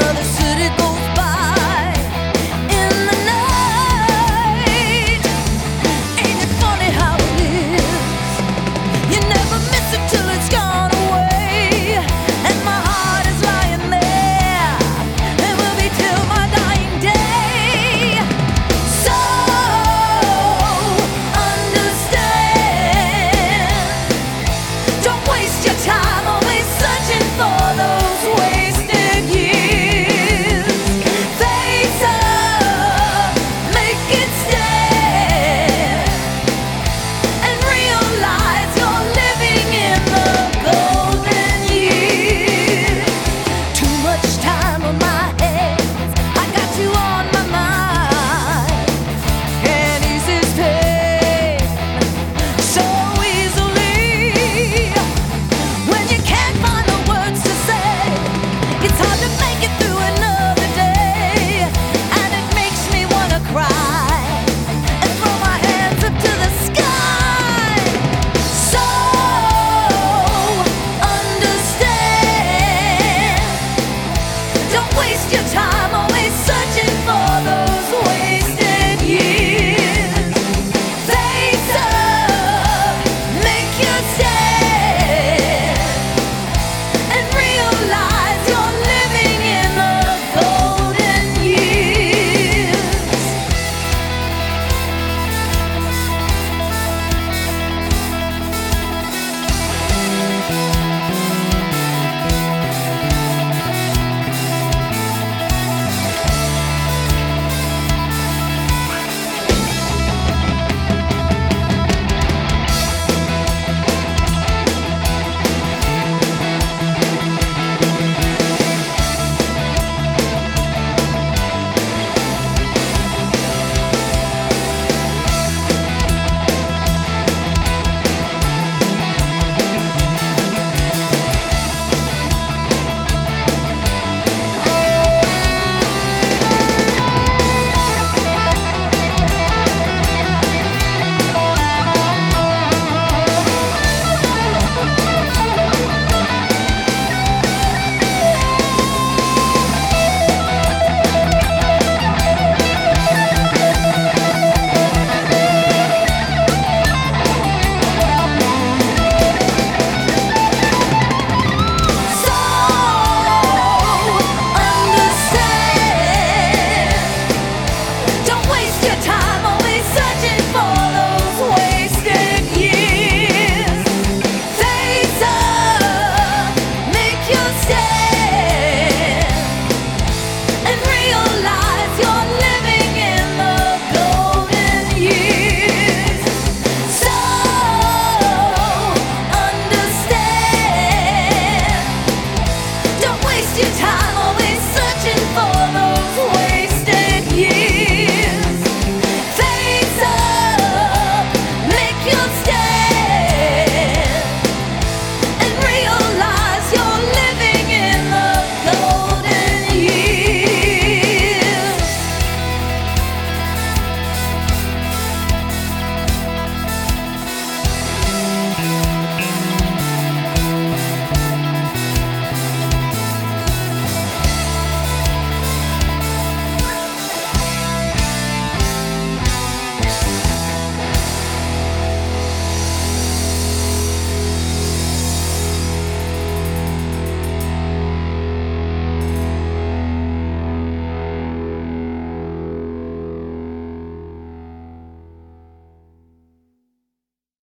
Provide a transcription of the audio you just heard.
another